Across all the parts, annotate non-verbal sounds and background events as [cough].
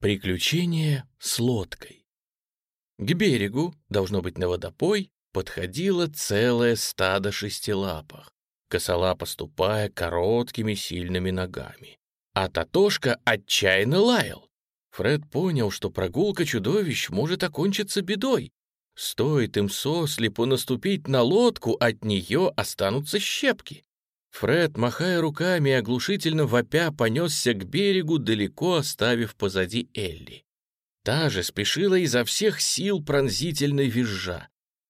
Приключение с лодкой. К берегу, должно быть на водопой, подходило целое стадо шестилапых, косолапо ступая короткими сильными ногами. А Татошка отчаянно лаял. Фред понял, что прогулка чудовищ может окончиться бедой. Стоит им сослепу наступить на лодку, от нее останутся щепки. Фред, махая руками и оглушительно вопя, понесся к берегу, далеко оставив позади Элли. Та же спешила изо всех сил пронзительно визжа.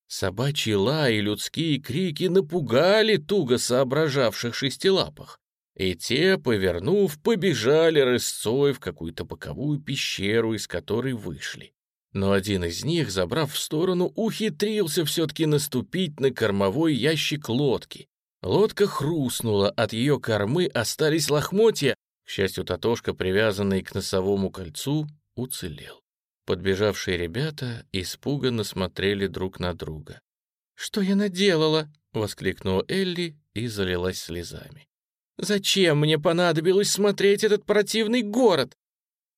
Собачий лай и людские крики напугали туго соображавших шестилапых, и те, повернув, побежали рысцой в какую-то боковую пещеру, из которой вышли. Но один из них, забрав в сторону, ухитрился все-таки наступить на кормовой ящик лодки, Лодка хрустнула, от ее кормы остались лохмотья. К счастью, Татошка, привязанный к носовому кольцу, уцелел. Подбежавшие ребята испуганно смотрели друг на друга. «Что я наделала?» — воскликнула Элли и залилась слезами. «Зачем мне понадобилось смотреть этот противный город?»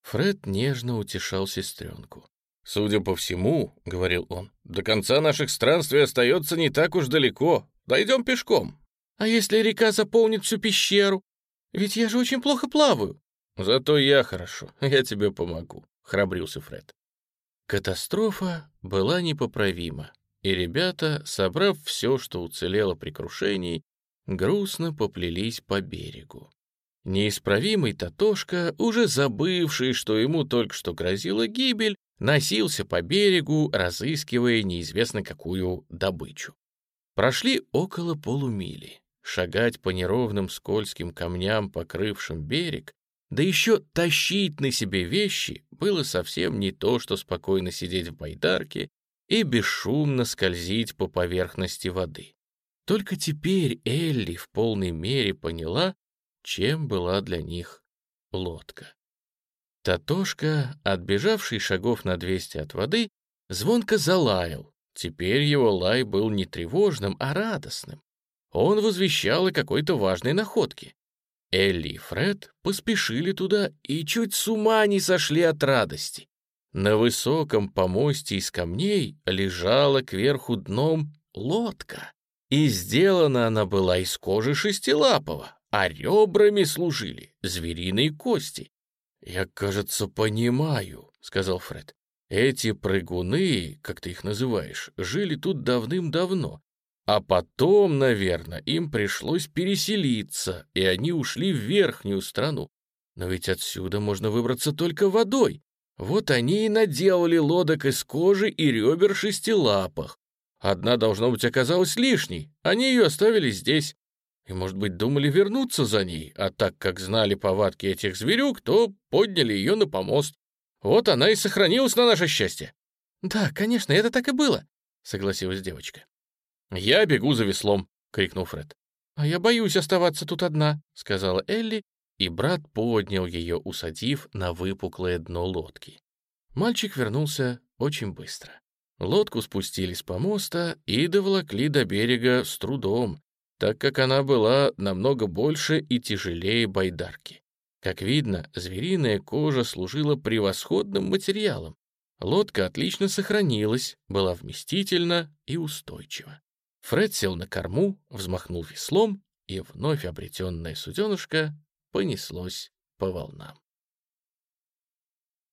Фред нежно утешал сестренку. «Судя по всему, — говорил он, — до конца наших странствий остается не так уж далеко. Дойдем пешком, а если река заполнит всю пещеру? Ведь я же очень плохо плаваю. Зато я хорошо, [laughs] я тебе помогу, храбрился Фред. Катастрофа была непоправима, и ребята, собрав все, что уцелело при крушении, грустно поплелись по берегу. Неисправимый Татошка, уже забывший, что ему только что грозила гибель, носился по берегу, разыскивая неизвестно какую добычу. Прошли около полумили. Шагать по неровным скользким камням, покрывшим берег, да еще тащить на себе вещи было совсем не то, что спокойно сидеть в байдарке и бесшумно скользить по поверхности воды. Только теперь Элли в полной мере поняла, чем была для них лодка. Татошка, отбежавший шагов на двести от воды, звонко залаял. Теперь его лай был не тревожным, а радостным. Он возвещал о какой-то важной находке. Элли и Фред поспешили туда и чуть с ума не сошли от радости. На высоком помосте из камней лежала кверху дном лодка. И сделана она была из кожи шестилапого, а ребрами служили звериные кости. «Я, кажется, понимаю», — сказал Фред. «Эти прыгуны, как ты их называешь, жили тут давным-давно, а потом, наверное, им пришлось переселиться, и они ушли в верхнюю страну. Но ведь отсюда можно выбраться только водой. Вот они и наделали лодок из кожи и ребер шестилапых. Одна, должно быть, оказалась лишней, они ее оставили здесь. И, может быть, думали вернуться за ней, а так как знали повадки этих зверюк, то подняли ее на помост. Вот она и сохранилась на наше счастье. «Да, конечно, это так и было», — согласилась девочка. «Я бегу за веслом!» — крикнул Фред. «А я боюсь оставаться тут одна», — сказала Элли, и брат поднял ее, усадив на выпуклое дно лодки. Мальчик вернулся очень быстро. Лодку спустили с помоста и доволокли до берега с трудом, так как она была намного больше и тяжелее байдарки. Как видно, звериная кожа служила превосходным материалом. Лодка отлично сохранилась, была вместительна и устойчива. Фред сел на корму, взмахнул веслом, и вновь обретенное суденышко понеслось по волнам.